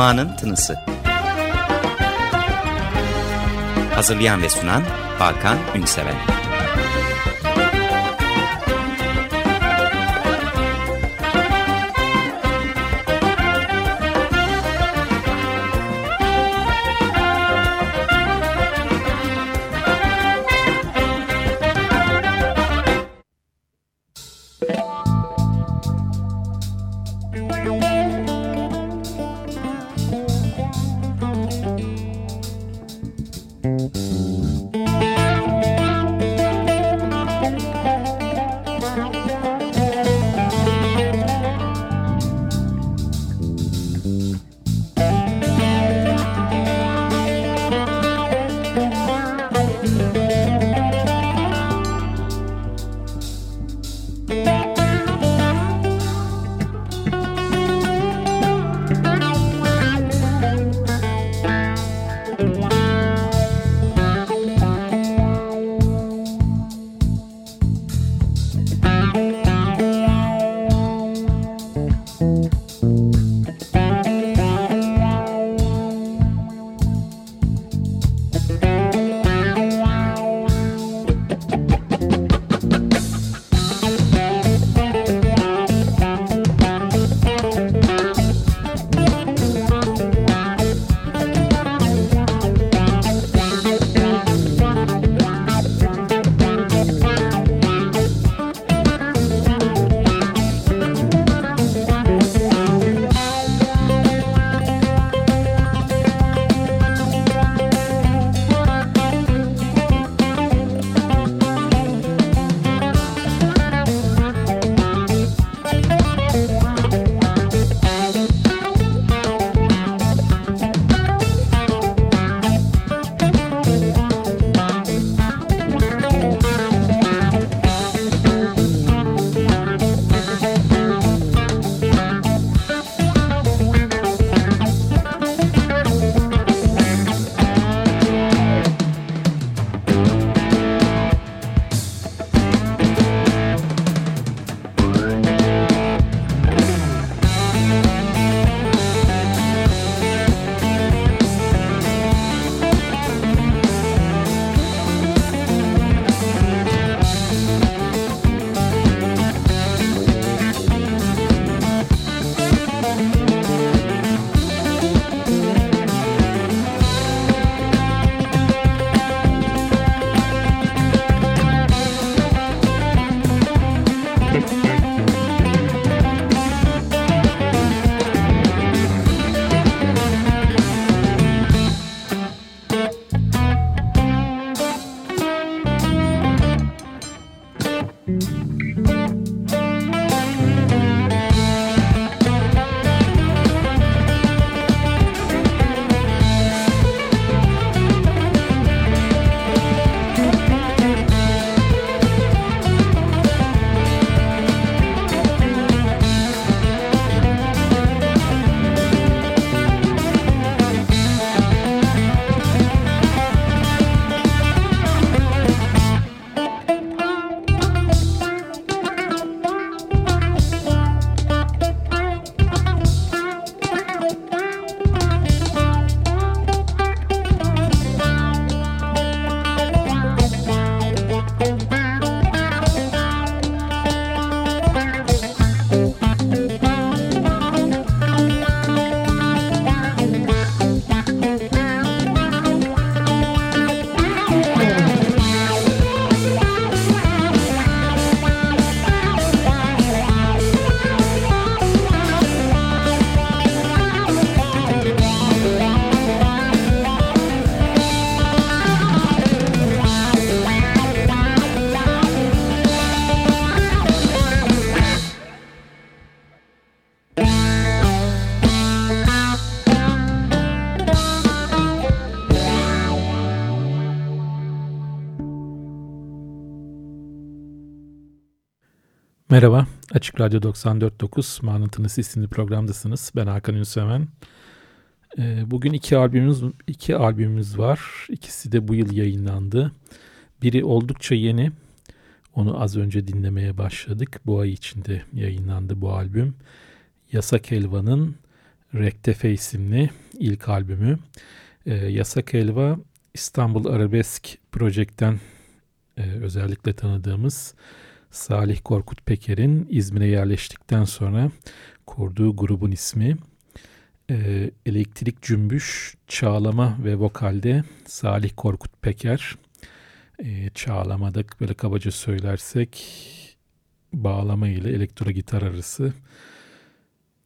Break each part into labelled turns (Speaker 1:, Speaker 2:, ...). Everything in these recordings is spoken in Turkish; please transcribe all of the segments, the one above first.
Speaker 1: Ma'nın Tınısı. Hazırlayan ve sunan Hakan Ünseven.
Speaker 2: Merhaba, Açık Radyo 94.9 Manıtınız isimli programdasınız. Ben Hakan Ünsemen. Ee, bugün iki albümümüz, iki albümümüz var. İkisi de bu yıl yayınlandı. Biri oldukça yeni. Onu az önce dinlemeye başladık. Bu ay içinde yayınlandı bu albüm. Yasak Elvan'ın
Speaker 3: Rektefe isimli ilk albümü. E, Yasak Elva İstanbul Arabesk Project'ten e, özellikle tanıdığımız Salih Korkut Peker'in İzmir'e yerleştikten sonra kurduğu grubun ismi. E, elektrik Cümbüş, Çağlama ve vokalde Salih Korkut Peker. E, çağlamada böyle kabaca söylersek bağlama ile elektro gitar arası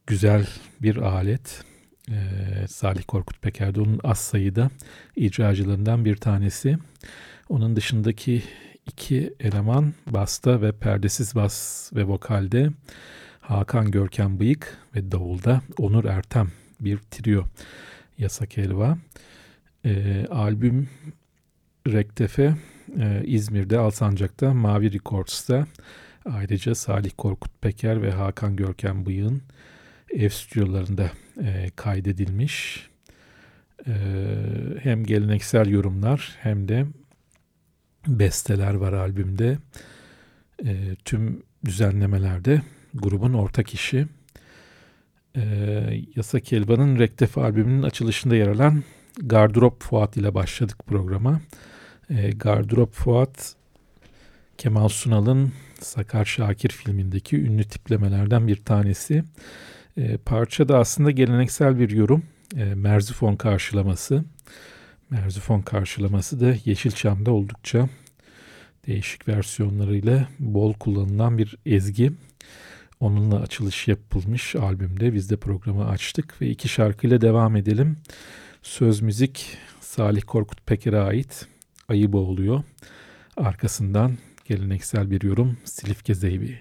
Speaker 3: güzel bir alet. Ee, Salih Korkut Peker de onun az sayıda icracılarından bir tanesi. Onun dışındaki iki eleman basta ve perdesiz bas ve vokalde Hakan Görkem Bıyık ve davulda Onur Ertem bir trio Yasak Elva. Ee, albüm Rektefe e, İzmir'de Alsancak'ta Mavi Records'ta ayrıca Salih Korkut Peker ve Hakan Görkem Bıyık'ın ev stüdyolarında e, kaydedilmiş. E, hem geleneksel yorumlar hem de besteler var albümde. E, tüm düzenlemelerde grubun ortak işi. E, Yasak Elvan'ın Rektef albümünün açılışında yer alan Gardrop Fuat ile başladık programa. E, Gardrop Fuat Kemal Sunal'ın Sakar Şakir filmindeki ünlü tiplemelerden bir tanesi. E, parça da aslında geleneksel bir yorum. E, Merzifon karşılaması. Merzifon karşılaması da Yeşilçam'da oldukça değişik versiyonlarıyla bol kullanılan bir ezgi. Onunla açılış yapılmış albümde. Biz de programı açtık ve iki şarkıyla devam edelim. Söz müzik Salih Korkut Peker'e ait Ayıp oluyor. Arkasından geleneksel bir yorum Silifke Zeybi.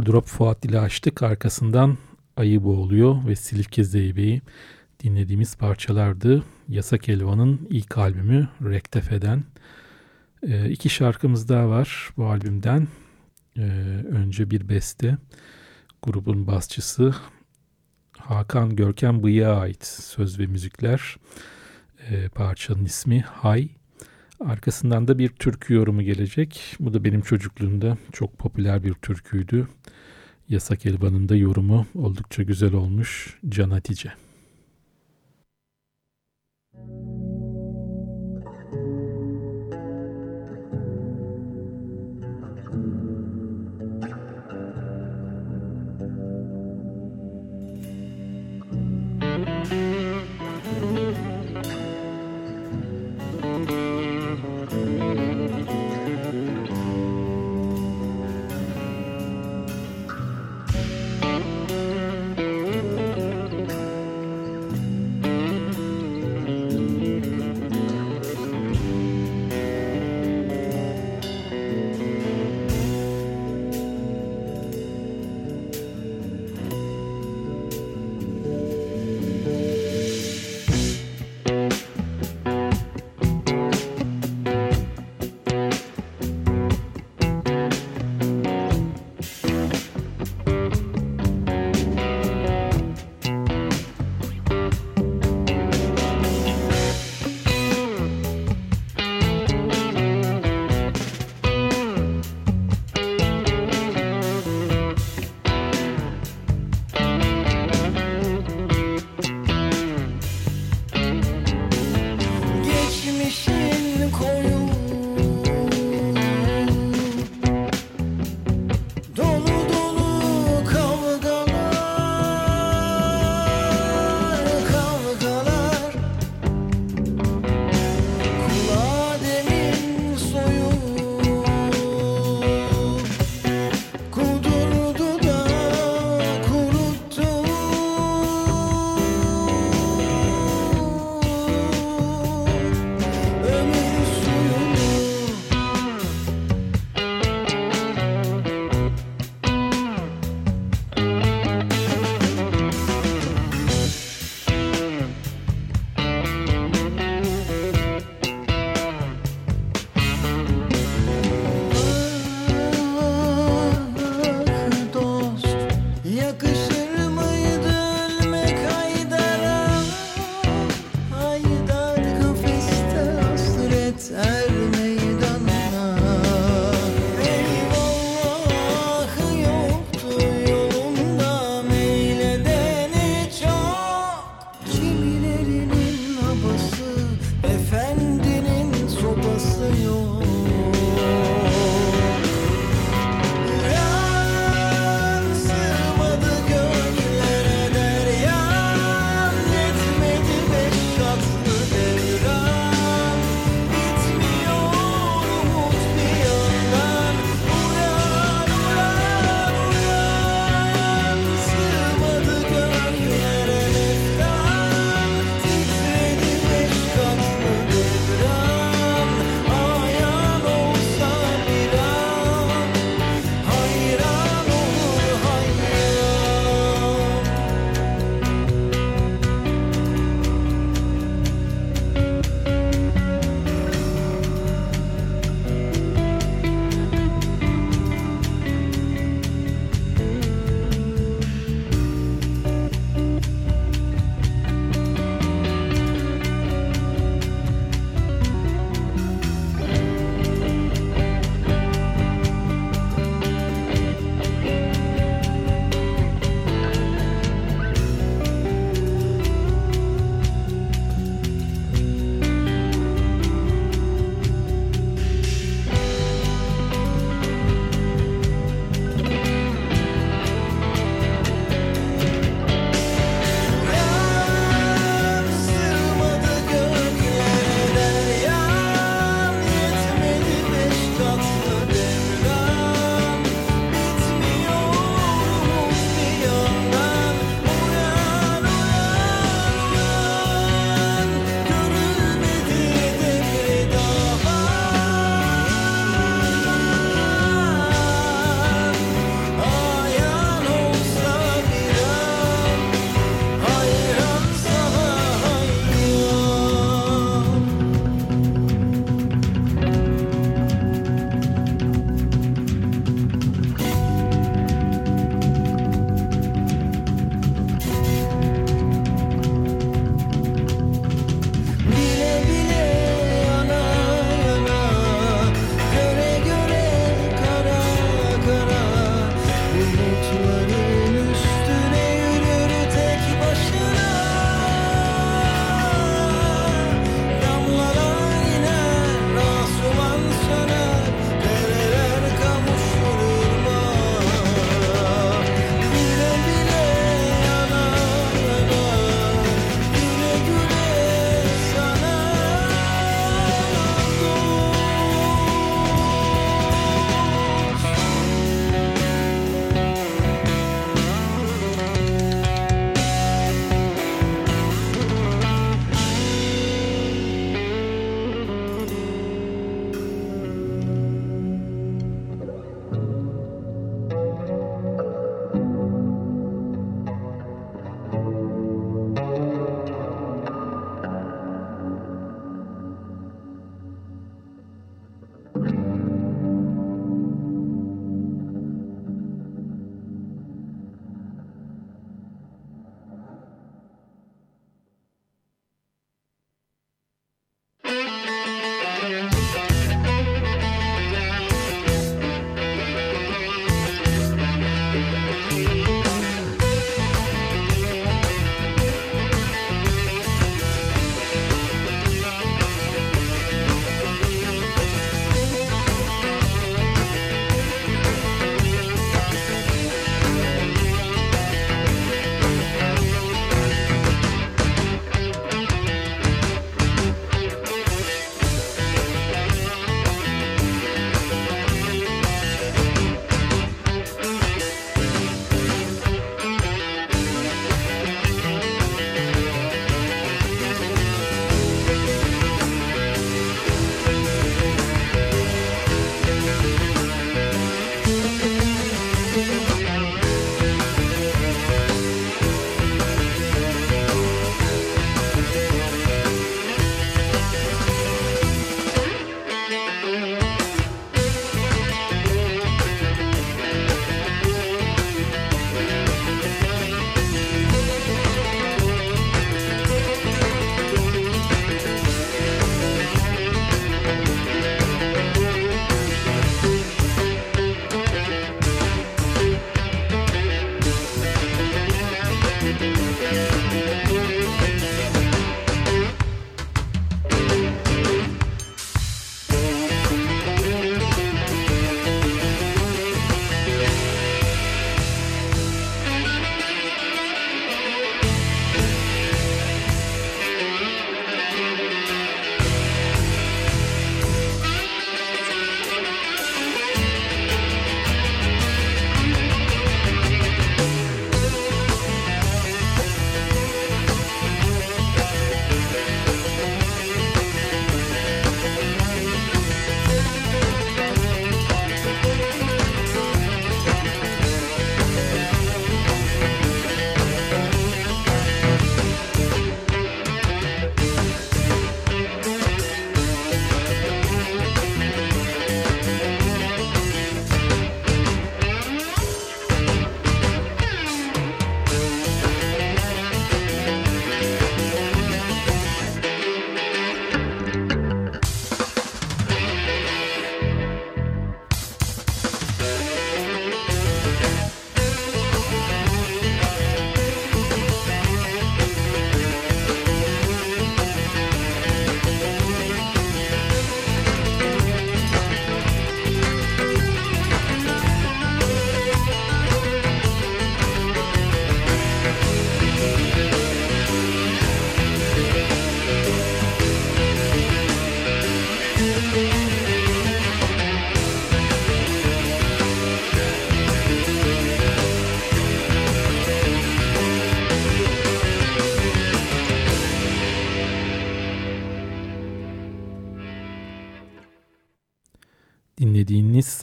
Speaker 3: Gardırop Fuat ile açtık. Arkasından Ayı Boğuluyor ve Silifke Zeybe'yi dinlediğimiz parçalardı. Yasak Elvan'ın ilk albümü Rektefe'den. Ee, iki şarkımız daha var bu albümden. Ee, önce bir beste. Grubun basçısı Hakan Görkem Bıyık'a ait söz ve müzikler. Ee, parçanın ismi Hay. Arkasından da bir türkü yorumu gelecek. Bu da benim çocukluğumda çok popüler bir türküydü. Yasak Elvan'ın da yorumu oldukça güzel olmuş. Can Hatice.
Speaker 2: dinlediğiniz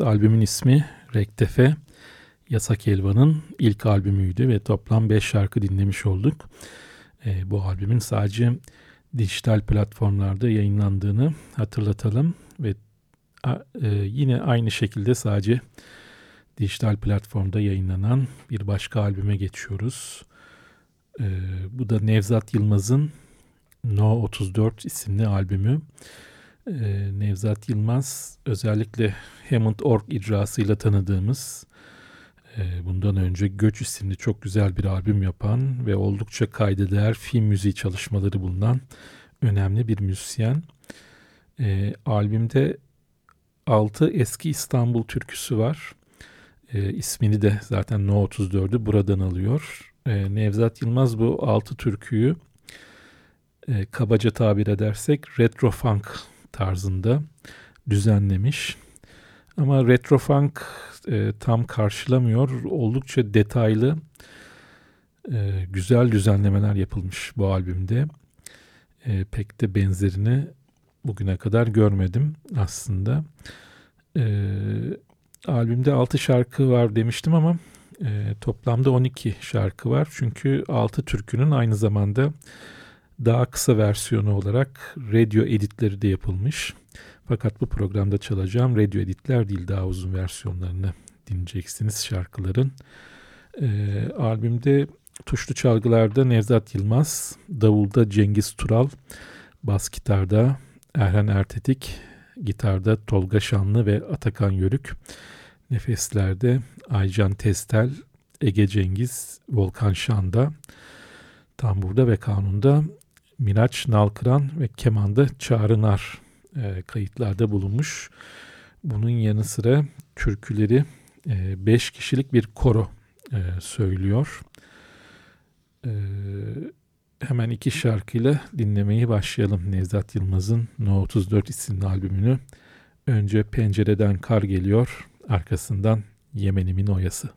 Speaker 2: albümün ismi Rektefe. Yasak Elvan'ın ilk albümüydü ve toplam 5 şarkı dinlemiş olduk. E, bu albümün sadece dijital platformlarda yayınlandığını hatırlatalım ve e, yine aynı şekilde sadece dijital platformda yayınlanan bir başka albüme geçiyoruz. E, bu da Nevzat Yılmaz'ın No 34 isimli albümü. E, Nevzat Yılmaz özellikle Hammond Org icrasıyla tanıdığımız e, bundan önce Göç isimli çok güzel bir albüm yapan ve oldukça kayda değer film müziği çalışmaları bulunan önemli bir müzisyen. E, albümde 6 eski İstanbul türküsü var. E, ismini de zaten No 34'ü buradan alıyor. E, Nevzat Yılmaz bu 6 türküyü e, kabaca tabir edersek retro funk tarzında düzenlemiş. Ama retro funk e, tam karşılamıyor. Oldukça detaylı, e, güzel düzenlemeler yapılmış bu albümde. E, pek de benzerini bugüne kadar görmedim aslında. E, albümde 6 şarkı var demiştim ama e, toplamda 12 şarkı var. Çünkü 6 türkünün aynı zamanda daha kısa versiyonu olarak radio editleri de yapılmış. Fakat bu programda çalacağım radio editler değil daha uzun versiyonlarını dinleyeceksiniz şarkıların. E, albümde tuşlu çalgılarda Nevzat Yılmaz, davulda Cengiz Tural, bas gitarda Erhan Ertetik, gitarda Tolga Şanlı ve Atakan Yörük, nefeslerde Aycan Testel, Ege Cengiz, Volkan Şanda, tamburda ve kanunda Miraç Nalkıran ve kemanda Çağrı Nar e, kayıtlarda bulunmuş. Bunun yanı sıra türküleri 5 e, kişilik bir koro e, söylüyor. E, hemen iki şarkıyla dinlemeyi başlayalım. Nevzat Yılmaz'ın No 34 isimli albümünü. Önce Pencereden Kar Geliyor, arkasından Yemenimin Oyası.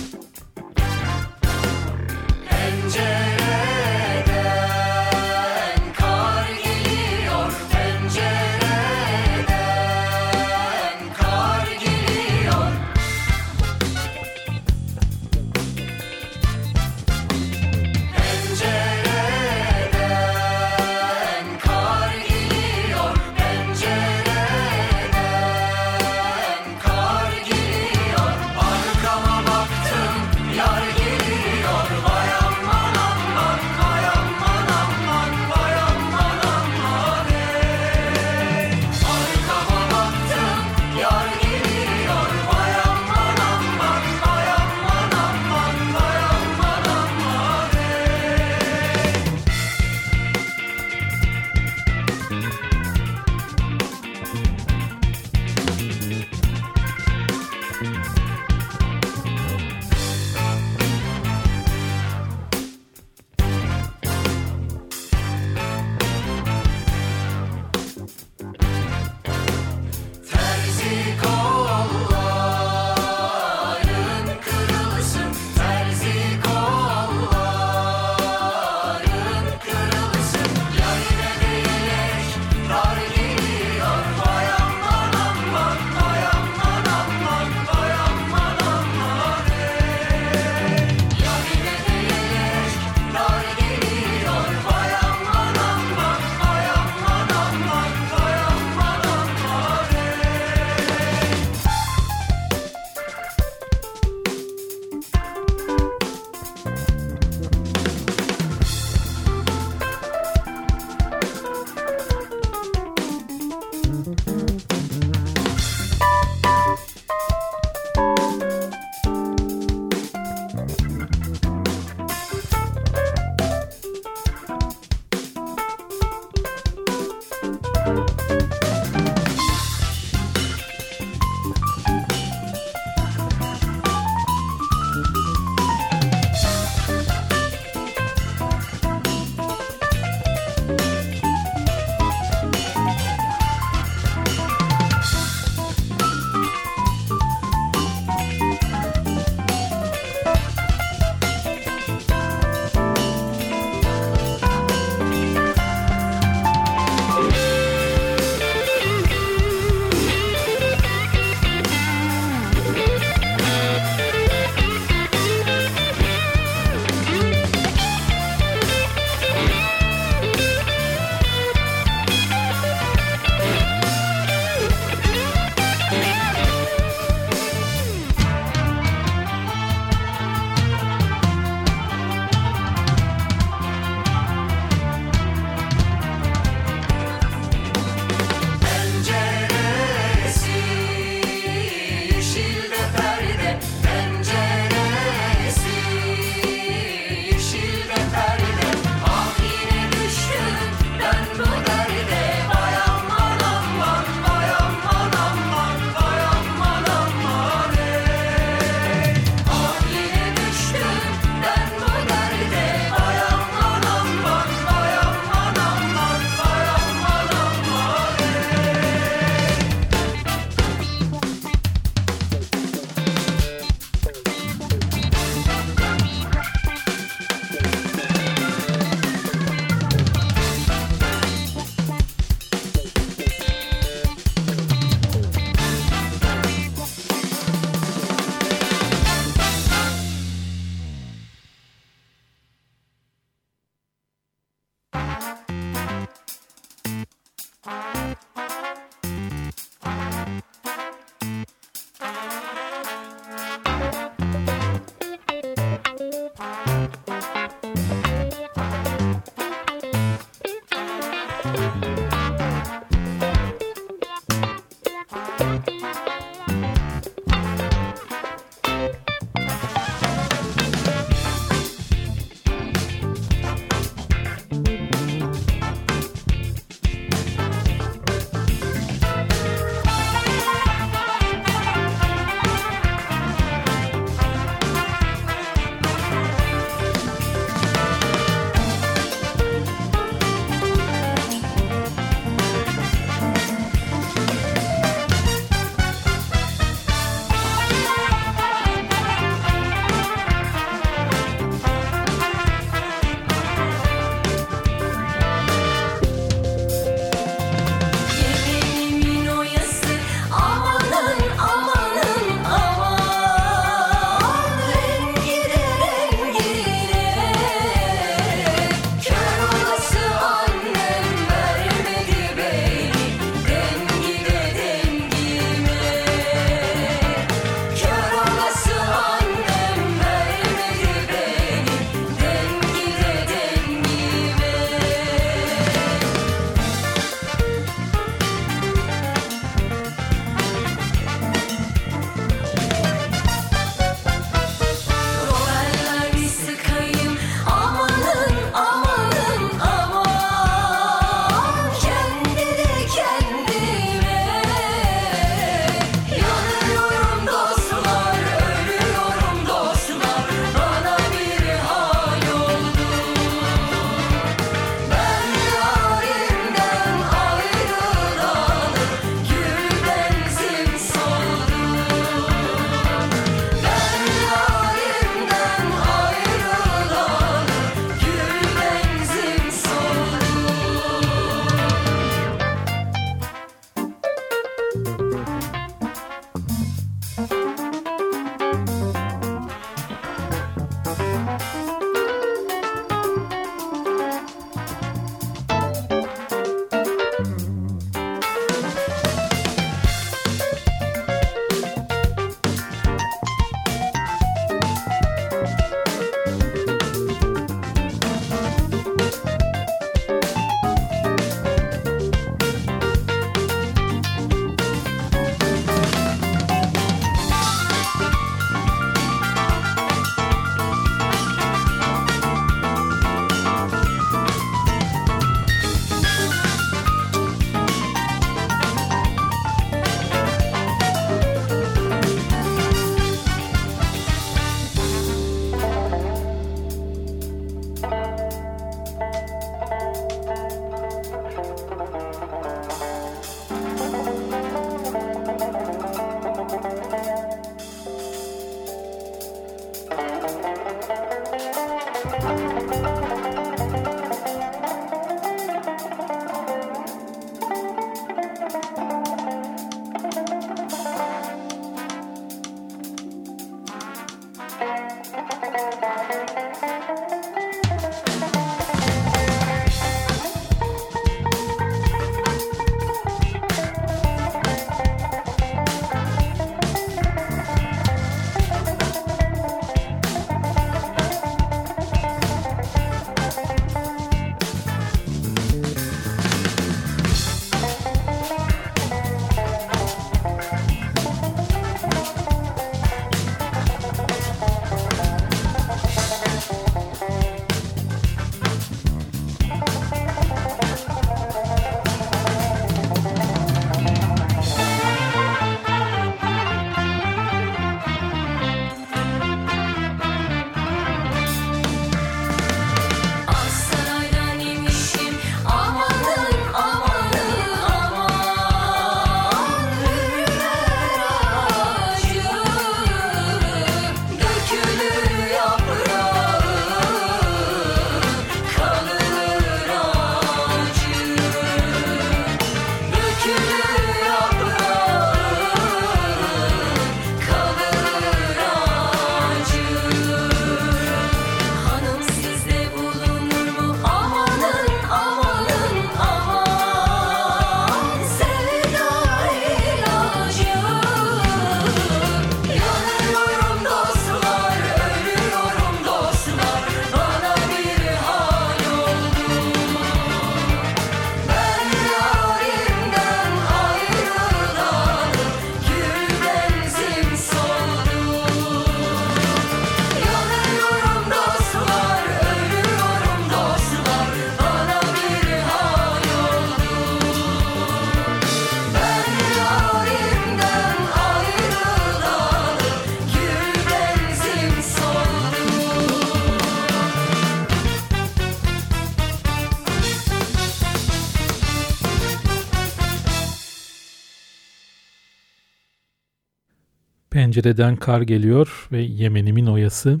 Speaker 2: Pencereden Kar Geliyor ve Yemenimin Oyası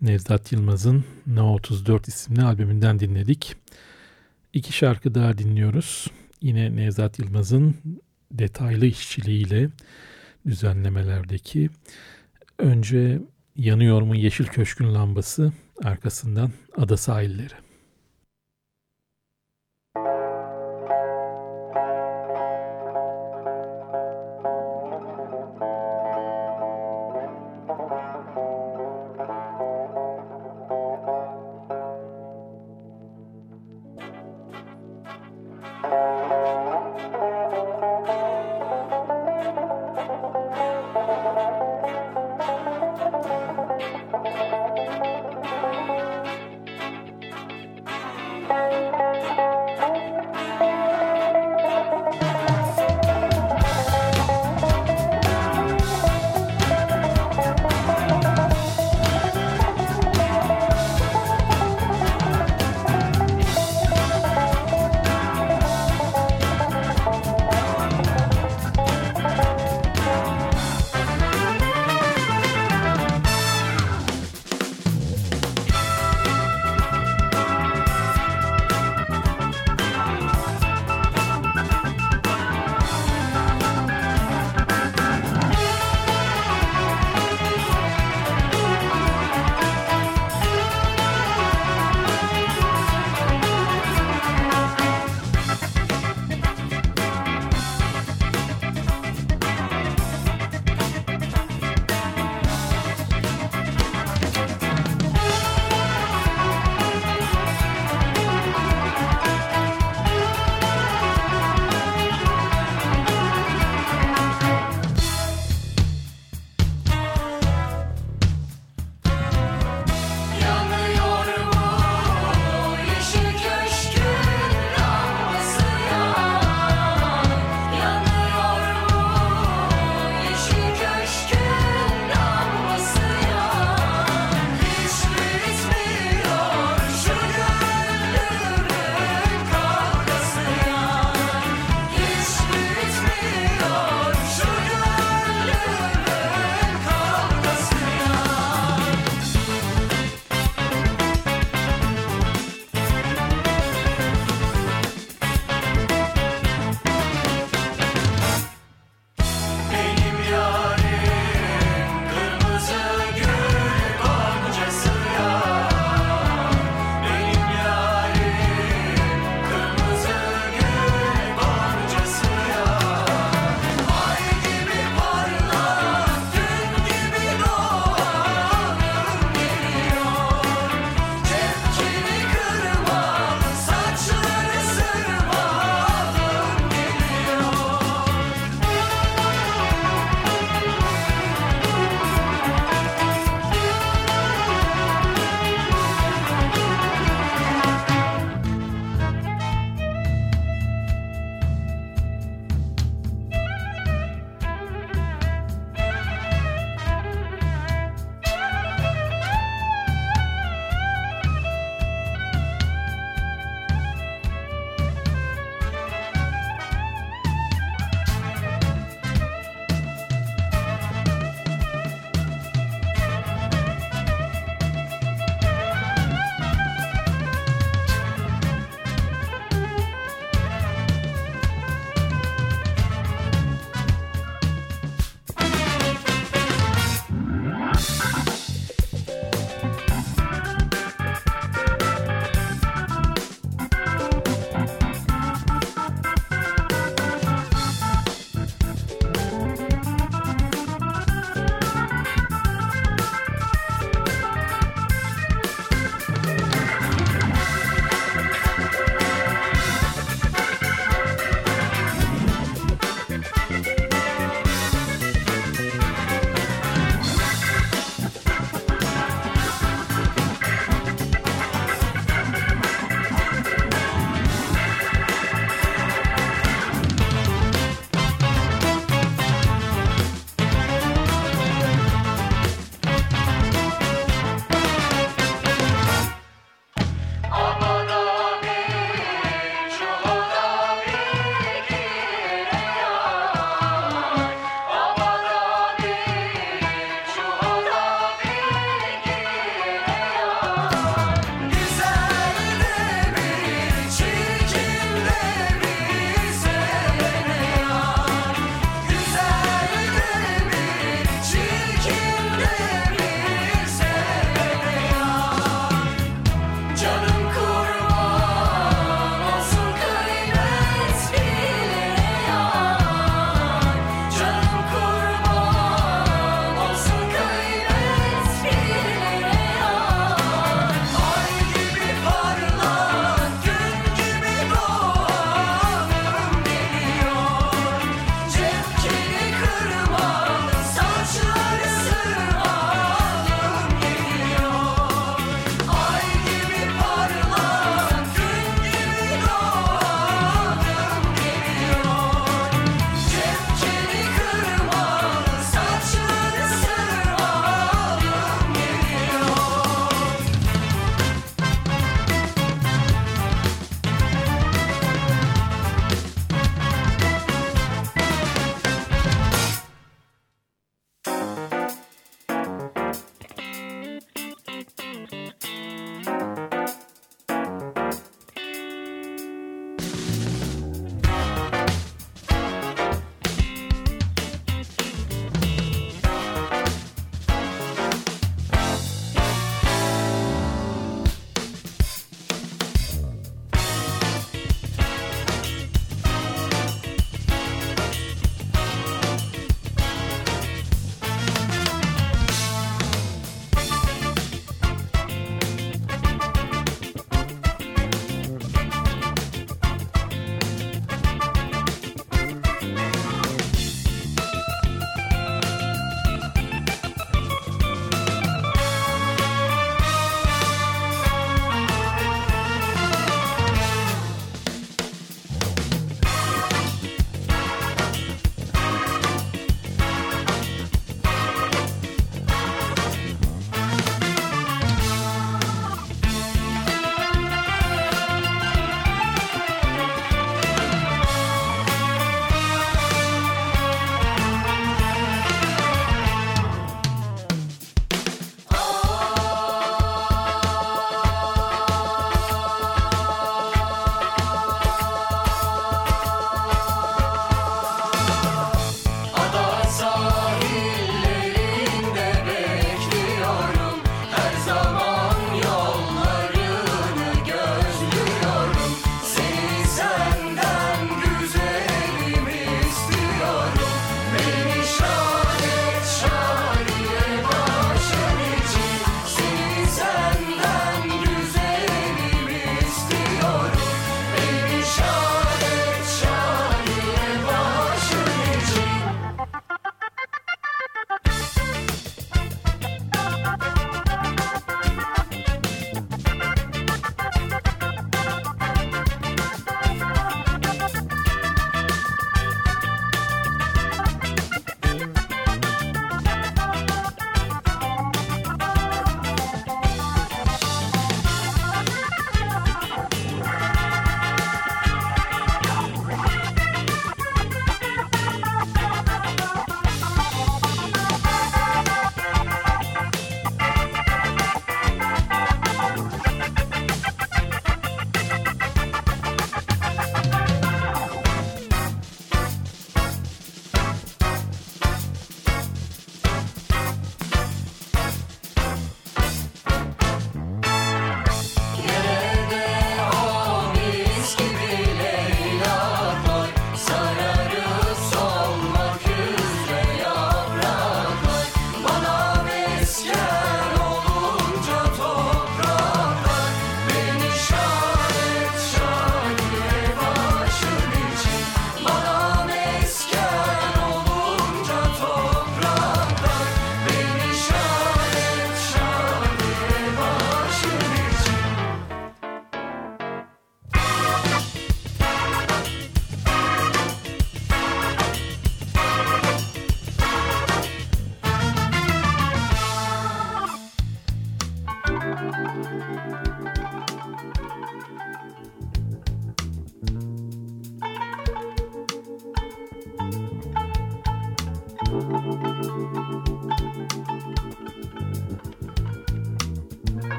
Speaker 2: Nevzat Yılmaz'ın No 34 isimli albümünden dinledik. İki şarkı daha dinliyoruz. Yine Nevzat Yılmaz'ın detaylı işçiliğiyle düzenlemelerdeki önce Yanıyor mu Yeşil Köşkün Lambası arkasından Ada Sahilleri.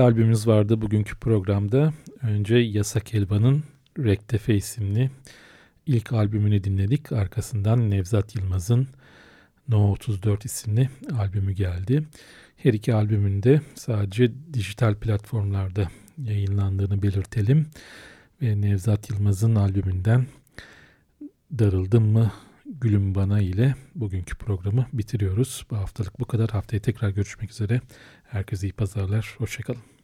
Speaker 4: Albümümüz vardı bugünkü programda. Önce Yasak Elvan'ın Rektefe isimli ilk albümünü dinledik. Arkasından Nevzat Yılmaz'ın No 34 isimli albümü geldi. Her iki albümünde sadece dijital platformlarda yayınlandığını belirtelim. Ve Nevzat Yılmaz'ın albümünden Darıldım mı Gülüm Bana ile bugünkü programı bitiriyoruz. Bu haftalık bu kadar. Haftaya tekrar görüşmek üzere. Herkese iyi pazarlar. Hoşçakalın.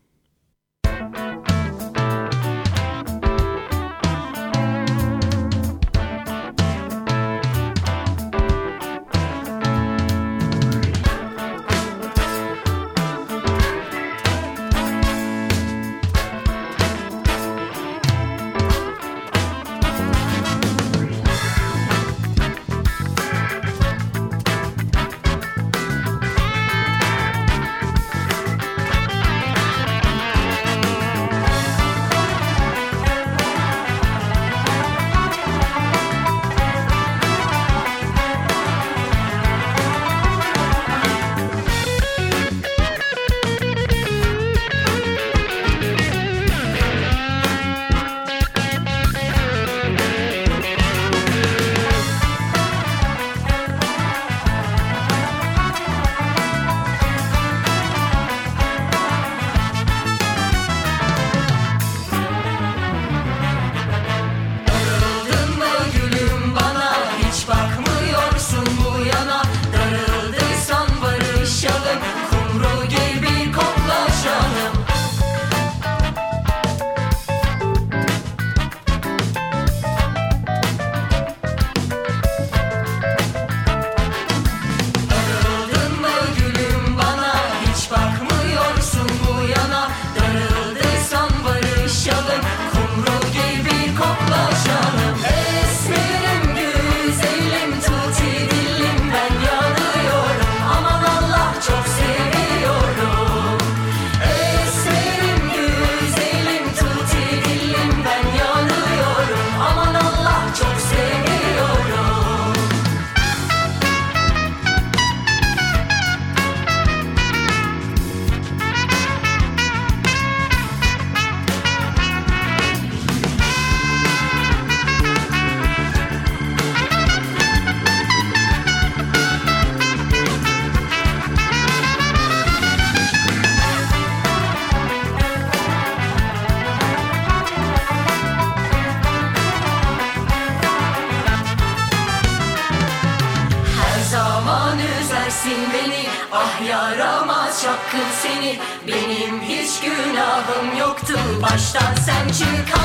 Speaker 4: stolz ein Schülkopf.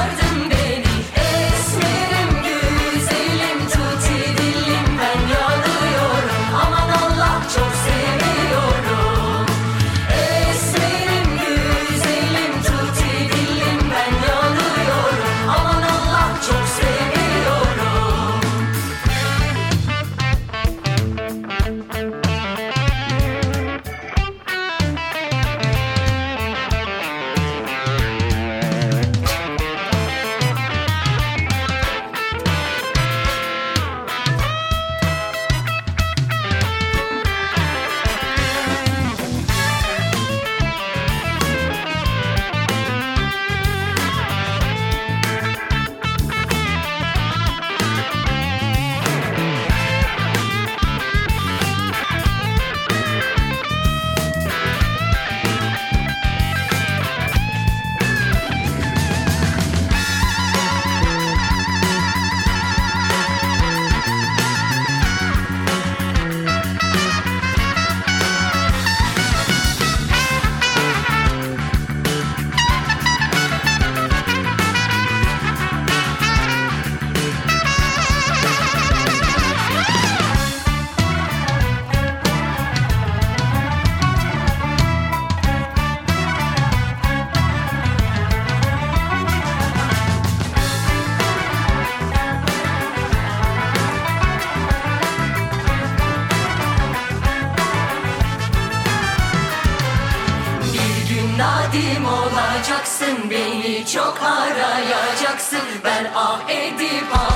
Speaker 4: ben ah edip ah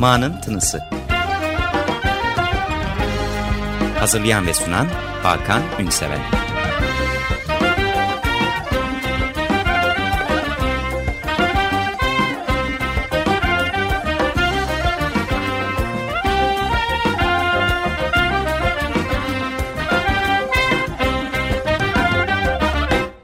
Speaker 1: Ma'nın Tınısı. Hazırlayan ve sunan Hakan Ünsever.